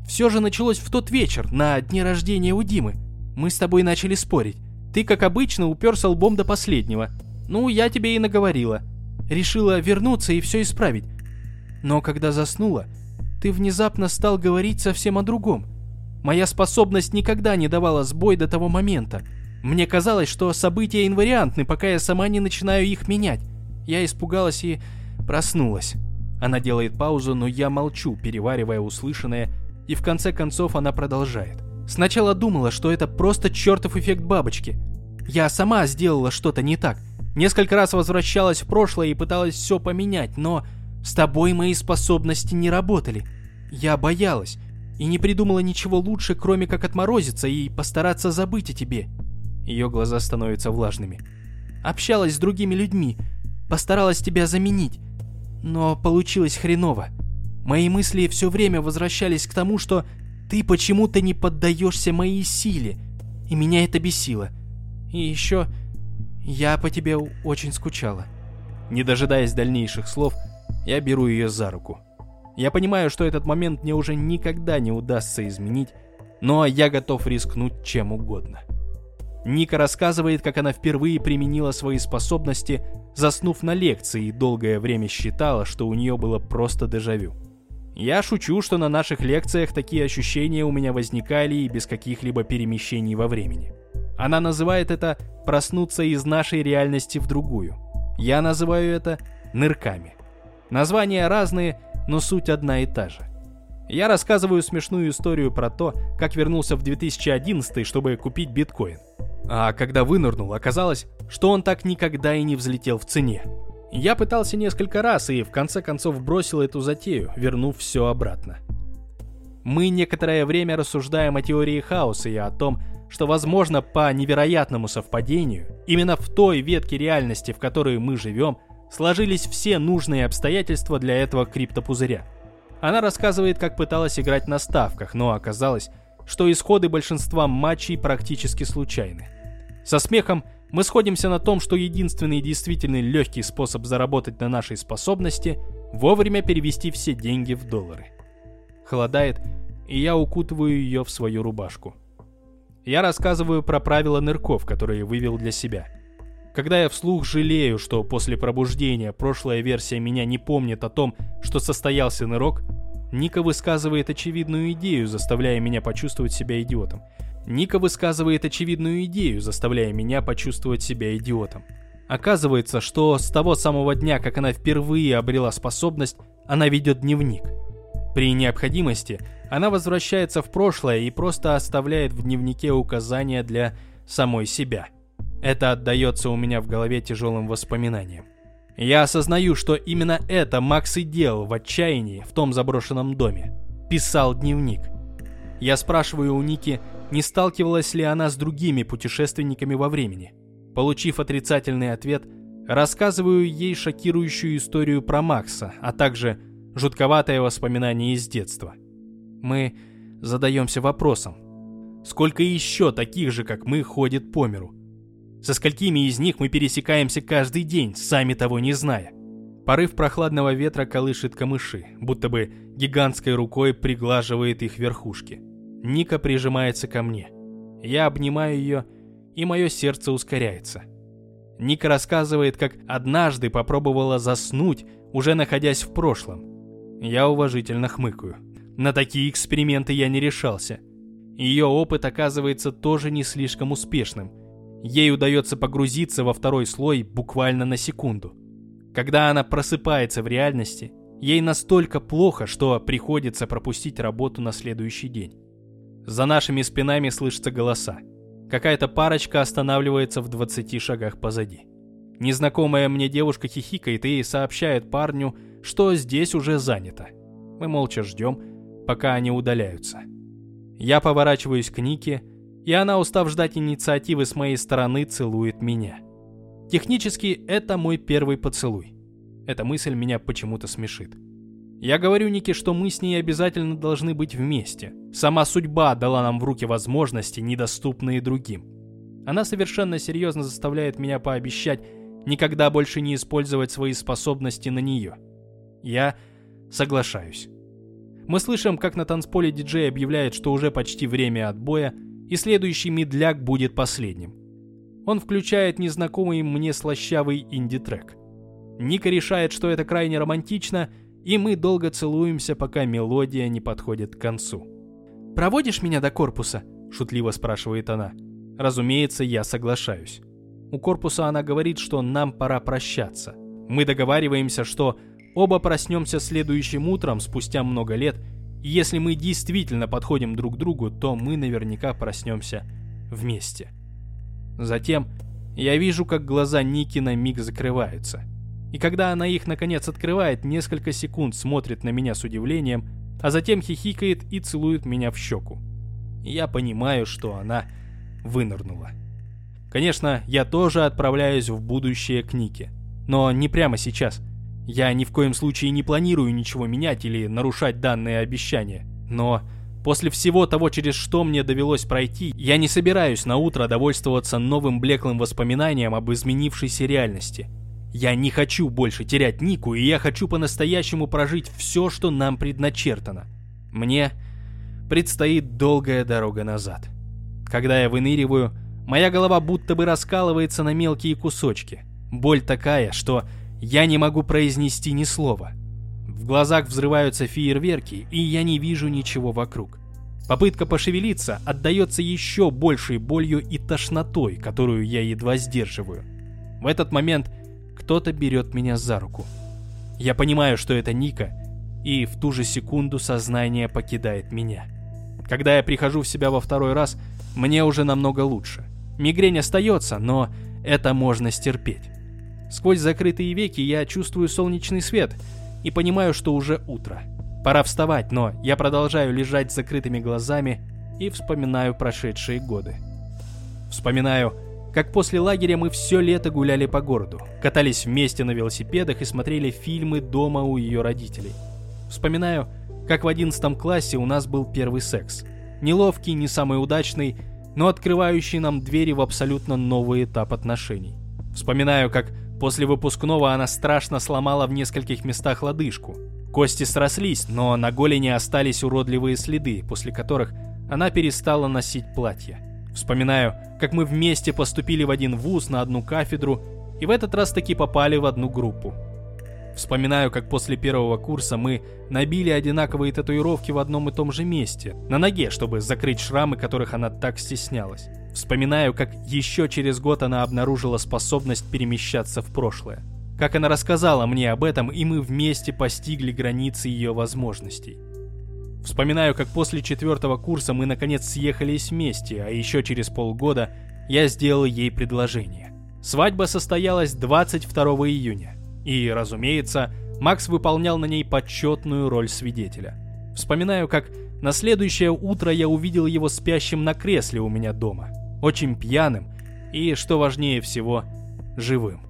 Все же началось в тот вечер, на дне рождения у Димы. Мы с тобой начали спорить. Ты, как обычно, уперся лбом до последнего. Ну, я тебе и наговорила. Решила вернуться и все исправить. Но когда заснула, ты внезапно стал говорить совсем о другом. Моя способность никогда не давала сбой до того момента. Мне казалось, что события инвариантны, пока я сама не начинаю их менять. Я испугалась и Проснулась. Она делает паузу, но я молчу, переваривая услышанное, И в конце концов она продолжает. Сначала думала, что это просто чертов эффект бабочки. Я сама сделала что-то не так. Несколько раз возвращалась в прошлое и пыталась все поменять, но с тобой мои способности не работали. Я боялась и не придумала ничего лучше, кроме как отморозиться и постараться забыть о тебе. Ее глаза становятся влажными. Общалась с другими людьми, постаралась тебя заменить, но получилось хреново. Мои мысли все время возвращались к тому, что ты почему-то не поддаешься моей силе, и меня это бесило. И еще я по тебе очень скучала. Не дожидаясь дальнейших слов, я беру ее за руку. Я понимаю, что этот момент мне уже никогда не удастся изменить, но я готов рискнуть чем угодно. Ника рассказывает, как она впервые применила свои способности, заснув на лекции и долгое время считала, что у нее было просто дежавю. Я шучу, что на наших лекциях такие ощущения у меня возникали и без каких-либо перемещений во времени. Она называет это «проснуться из нашей реальности в другую». Я называю это «нырками». Названия разные, но суть одна и та же. Я рассказываю смешную историю про то, как вернулся в 2011 чтобы купить биткоин. А когда вынырнул, оказалось, что он так никогда и не взлетел в цене. Я пытался несколько раз и в конце концов бросил эту затею, вернув все обратно. Мы некоторое время рассуждаем о теории хаоса и о том, что, возможно, по невероятному совпадению, именно в той ветке реальности, в которой мы живем, сложились все нужные обстоятельства для этого криптопузыря. Она рассказывает, как пыталась играть на ставках, но оказалось, что исходы большинства матчей практически случайны. Со смехом мы сходимся на том, что единственный действительный легкий способ заработать на нашей способности – вовремя перевести все деньги в доллары. Холодает, и я укутываю ее в свою рубашку. Я рассказываю про правила нырков, которые вывел для себя. Когда я вслух жалею, что после пробуждения прошлая версия меня не помнит о том, что состоялся нырок, Ника высказывает очевидную идею, заставляя меня почувствовать себя идиотом – Ника высказывает очевидную идею, заставляя меня почувствовать себя идиотом. Оказывается, что с того самого дня, как она впервые обрела способность, она ведет дневник. При необходимости она возвращается в прошлое и просто оставляет в дневнике указания для самой себя. Это отдается у меня в голове тяжелым воспоминанием. Я осознаю, что именно это Макс и делал в отчаянии в том заброшенном доме. Писал дневник. Я спрашиваю у Ники, не сталкивалась ли она с другими путешественниками во времени. Получив отрицательный ответ, рассказываю ей шокирующую историю про Макса, а также жутковатое воспоминание из детства. Мы задаемся вопросом, сколько еще таких же, как мы, ходит по миру? Со сколькими из них мы пересекаемся каждый день, сами того не зная? Порыв прохладного ветра колышет камыши, будто бы гигантской рукой приглаживает их верхушки. Ника прижимается ко мне. Я обнимаю ее, и мое сердце ускоряется. Ника рассказывает, как однажды попробовала заснуть, уже находясь в прошлом. Я уважительно хмыкаю. На такие эксперименты я не решался. Ее опыт оказывается тоже не слишком успешным. Ей удается погрузиться во второй слой буквально на секунду. Когда она просыпается в реальности, ей настолько плохо, что приходится пропустить работу на следующий день. За нашими спинами слышатся голоса. Какая-то парочка останавливается в 20 шагах позади. Незнакомая мне девушка хихикает и сообщает парню, что здесь уже занято. Мы молча ждем, пока они удаляются. Я поворачиваюсь к Нике, и она, устав ждать инициативы с моей стороны, целует меня. Технически, это мой первый поцелуй. Эта мысль меня почему-то смешит. Я говорю Нике, что мы с ней обязательно должны быть вместе. Сама судьба дала нам в руки возможности, недоступные другим. Она совершенно серьезно заставляет меня пообещать никогда больше не использовать свои способности на нее. Я соглашаюсь. Мы слышим, как на танцполе диджей объявляет, что уже почти время отбоя, и следующий медляк будет последним. Он включает незнакомый мне слащавый инди-трек. Ника решает, что это крайне романтично — и мы долго целуемся, пока мелодия не подходит к концу. «Проводишь меня до корпуса?» – шутливо спрашивает она. Разумеется, я соглашаюсь. У корпуса она говорит, что нам пора прощаться. Мы договариваемся, что оба проснемся следующим утром спустя много лет И если мы действительно подходим друг к другу, то мы наверняка проснемся вместе. Затем я вижу, как глаза Ники на миг закрываются. И когда она их наконец открывает, несколько секунд смотрит на меня с удивлением, а затем хихикает и целует меня в щеку. Я понимаю, что она вынырнула. Конечно, я тоже отправляюсь в будущее к Нике. Но не прямо сейчас. Я ни в коем случае не планирую ничего менять или нарушать данные обещания. Но после всего того, через что мне довелось пройти, я не собираюсь на утро довольствоваться новым блеклым воспоминанием об изменившейся реальности. Я не хочу больше терять Нику, и я хочу по-настоящему прожить все, что нам предначертано. Мне предстоит долгая дорога назад. Когда я выныриваю, моя голова будто бы раскалывается на мелкие кусочки. Боль такая, что я не могу произнести ни слова. В глазах взрываются фейерверки, и я не вижу ничего вокруг. Попытка пошевелиться отдается еще большей болью и тошнотой, которую я едва сдерживаю. В этот момент кто-то берет меня за руку. Я понимаю, что это Ника, и в ту же секунду сознание покидает меня. Когда я прихожу в себя во второй раз, мне уже намного лучше. Мигрень остается, но это можно стерпеть. Сквозь закрытые веки я чувствую солнечный свет и понимаю, что уже утро. Пора вставать, но я продолжаю лежать с закрытыми глазами и вспоминаю прошедшие годы. Вспоминаю, как после лагеря мы все лето гуляли по городу, катались вместе на велосипедах и смотрели фильмы дома у ее родителей. Вспоминаю, как в одиннадцатом классе у нас был первый секс. Неловкий, не самый удачный, но открывающий нам двери в абсолютно новый этап отношений. Вспоминаю, как после выпускного она страшно сломала в нескольких местах лодыжку. Кости срослись, но на голени остались уродливые следы, после которых она перестала носить платье. Вспоминаю, как мы вместе поступили в один вуз на одну кафедру и в этот раз таки попали в одну группу. Вспоминаю, как после первого курса мы набили одинаковые татуировки в одном и том же месте, на ноге, чтобы закрыть шрамы, которых она так стеснялась. Вспоминаю, как еще через год она обнаружила способность перемещаться в прошлое. Как она рассказала мне об этом, и мы вместе постигли границы ее возможностей. Вспоминаю, как после четвертого курса мы наконец съехались вместе, а еще через полгода я сделал ей предложение. Свадьба состоялась 22 июня. И, разумеется, Макс выполнял на ней почетную роль свидетеля. Вспоминаю, как на следующее утро я увидел его спящим на кресле у меня дома, очень пьяным и, что важнее всего, живым.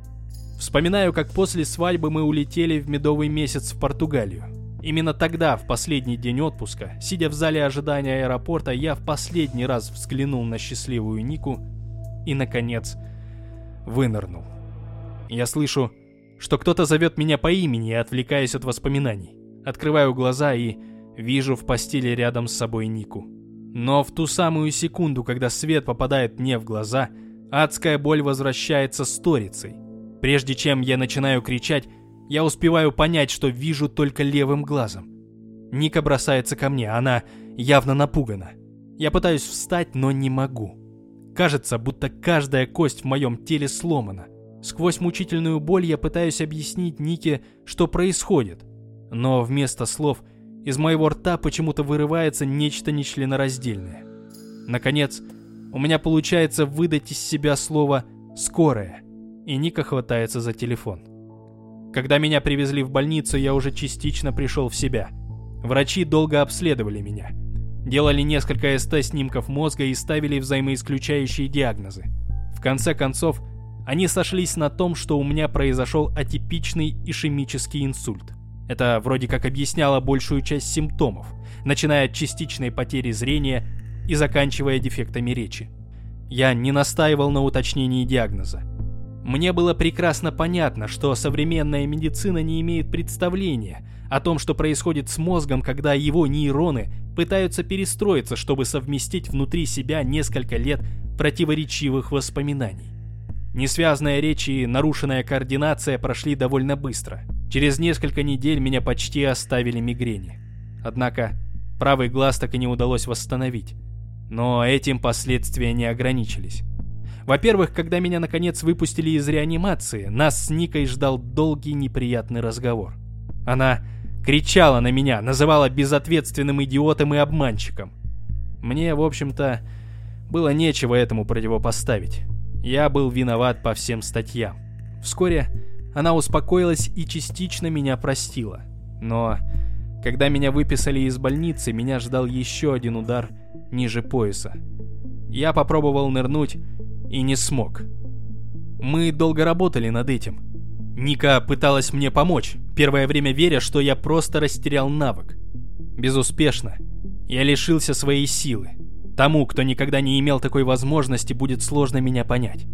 Вспоминаю, как после свадьбы мы улетели в медовый месяц в Португалию. Именно тогда, в последний день отпуска, сидя в зале ожидания аэропорта, я в последний раз взглянул на счастливую Нику и, наконец, вынырнул. Я слышу что кто-то зовет меня по имени, отвлекаясь от воспоминаний. Открываю глаза и вижу в постели рядом с собой Нику. Но в ту самую секунду, когда свет попадает мне в глаза, адская боль возвращается сторицей. Прежде чем я начинаю кричать, я успеваю понять, что вижу только левым глазом. Ника бросается ко мне, она явно напугана. Я пытаюсь встать, но не могу. Кажется, будто каждая кость в моем теле сломана. Сквозь мучительную боль я пытаюсь объяснить Нике, что происходит. Но вместо слов из моего рта почему-то вырывается нечто нечленораздельное. Наконец, у меня получается выдать из себя слово «скорая», и Ника хватается за телефон. Когда меня привезли в больницу, я уже частично пришел в себя. Врачи долго обследовали меня. Делали несколько СТ-снимков мозга и ставили взаимоисключающие диагнозы. В конце концов, они сошлись на том, что у меня произошел атипичный ишемический инсульт. Это вроде как объясняло большую часть симптомов, начиная от частичной потери зрения и заканчивая дефектами речи. Я не настаивал на уточнении диагноза. Мне было прекрасно понятно, что современная медицина не имеет представления о том, что происходит с мозгом, когда его нейроны пытаются перестроиться, чтобы совместить внутри себя несколько лет противоречивых воспоминаний. Несвязная речь и нарушенная координация прошли довольно быстро. Через несколько недель меня почти оставили мигрени. Однако правый глаз так и не удалось восстановить. Но этим последствия не ограничились. Во-первых, когда меня наконец выпустили из реанимации, нас с Никой ждал долгий неприятный разговор. Она кричала на меня, называла безответственным идиотом и обманщиком. Мне, в общем-то, было нечего этому противопоставить. Я был виноват по всем статьям. Вскоре она успокоилась и частично меня простила. Но когда меня выписали из больницы, меня ждал еще один удар ниже пояса. Я попробовал нырнуть и не смог. Мы долго работали над этим. Ника пыталась мне помочь, первое время веря, что я просто растерял навык. Безуспешно. Я лишился своей силы. Тому, кто никогда не имел такой возможности, будет сложно меня понять.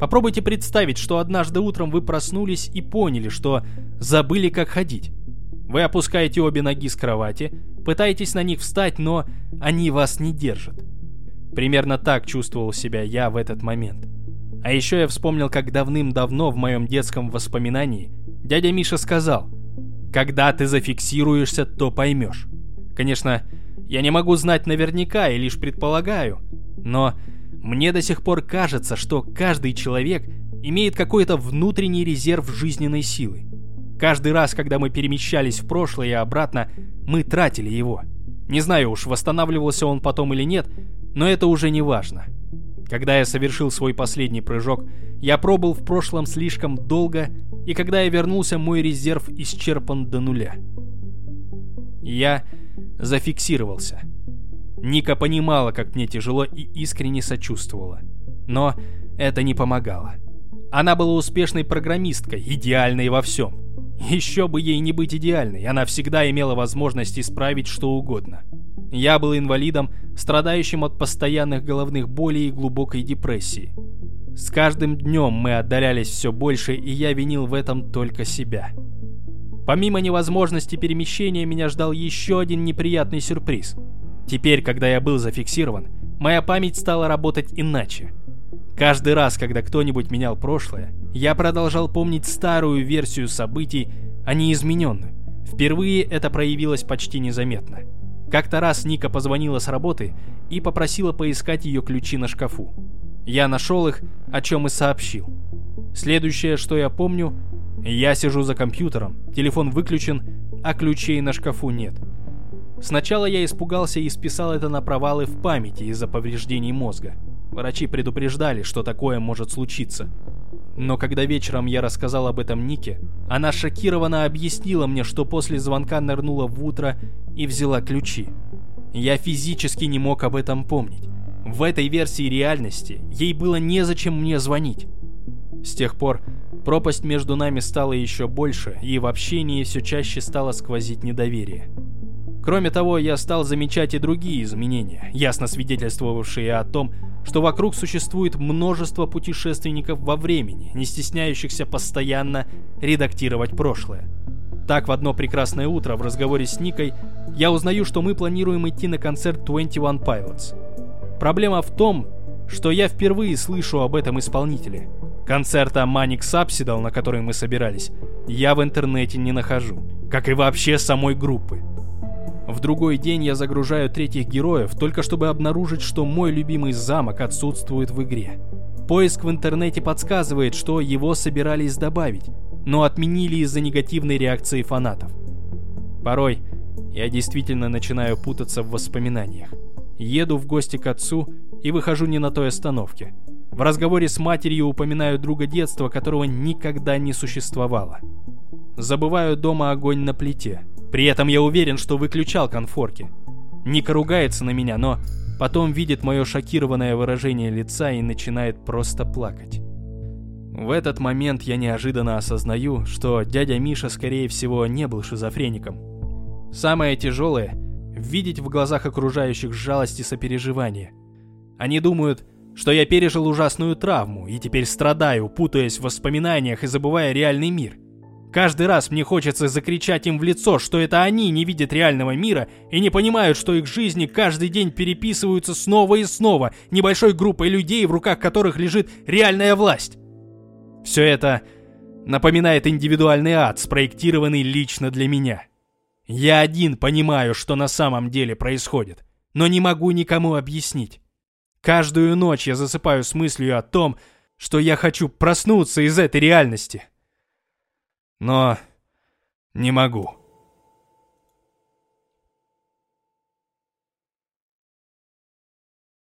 Попробуйте представить, что однажды утром вы проснулись и поняли, что забыли, как ходить. Вы опускаете обе ноги с кровати, пытаетесь на них встать, но они вас не держат. Примерно так чувствовал себя я в этот момент. А еще я вспомнил, как давным-давно в моем детском воспоминании дядя Миша сказал, «Когда ты зафиксируешься, то поймешь». Конечно, я не могу знать наверняка и лишь предполагаю, но мне до сих пор кажется, что каждый человек имеет какой-то внутренний резерв жизненной силы. Каждый раз, когда мы перемещались в прошлое и обратно, мы тратили его. Не знаю уж, восстанавливался он потом или нет, но это уже не важно. Когда я совершил свой последний прыжок, я пробыл в прошлом слишком долго, и когда я вернулся, мой резерв исчерпан до нуля. Я зафиксировался. Ника понимала, как мне тяжело и искренне сочувствовала. Но это не помогало. Она была успешной программисткой, идеальной во всем. Еще бы ей не быть идеальной, она всегда имела возможность исправить что угодно. Я был инвалидом, страдающим от постоянных головных болей и глубокой депрессии. С каждым днем мы отдалялись все больше, и я винил в этом только себя. Помимо невозможности перемещения, меня ждал еще один неприятный сюрприз. Теперь, когда я был зафиксирован, моя память стала работать иначе. Каждый раз, когда кто-нибудь менял прошлое, я продолжал помнить старую версию событий, а не измененную. Впервые это проявилось почти незаметно. Как-то раз Ника позвонила с работы и попросила поискать ее ключи на шкафу. Я нашел их, о чем и сообщил. Следующее, что я помню, я сижу за компьютером, телефон выключен, а ключей на шкафу нет. Сначала я испугался и списал это на провалы в памяти из-за повреждений мозга. Врачи предупреждали, что такое может случиться. Но когда вечером я рассказал об этом Нике, она шокированно объяснила мне, что после звонка нырнула в утро и взяла ключи. Я физически не мог об этом помнить. В этой версии реальности ей было незачем мне звонить. С тех пор пропасть между нами стала еще больше, и в общении все чаще стало сквозить недоверие. Кроме того, я стал замечать и другие изменения, ясно свидетельствовавшие о том, что вокруг существует множество путешественников во времени, не стесняющихся постоянно редактировать прошлое. Так, в одно прекрасное утро в разговоре с Никой я узнаю, что мы планируем идти на концерт 21 Pilots. Проблема в том, что я впервые слышу об этом исполнителе. Концерта Manic Subsidal, на который мы собирались, я в интернете не нахожу, как и вообще самой группы. В другой день я загружаю третьих героев, только чтобы обнаружить, что мой любимый замок отсутствует в игре. Поиск в интернете подсказывает, что его собирались добавить, но отменили из-за негативной реакции фанатов. Порой я действительно начинаю путаться в воспоминаниях. Еду в гости к отцу и выхожу не на той остановке. В разговоре с матерью упоминаю друга детства, которого никогда не существовало. Забываю дома огонь на плите – при этом я уверен, что выключал конфорки. Ника ругается на меня, но потом видит мое шокированное выражение лица и начинает просто плакать. В этот момент я неожиданно осознаю, что дядя Миша, скорее всего, не был шизофреником. Самое тяжелое — видеть в глазах окружающих жалость и сопереживание. Они думают, что я пережил ужасную травму и теперь страдаю, путаясь в воспоминаниях и забывая реальный мир. Каждый раз мне хочется закричать им в лицо, что это они не видят реального мира и не понимают, что их жизни каждый день переписываются снова и снова небольшой группой людей, в руках которых лежит реальная власть. Все это напоминает индивидуальный ад, спроектированный лично для меня. Я один понимаю, что на самом деле происходит, но не могу никому объяснить. Каждую ночь я засыпаю с мыслью о том, что я хочу проснуться из этой реальности но не могу.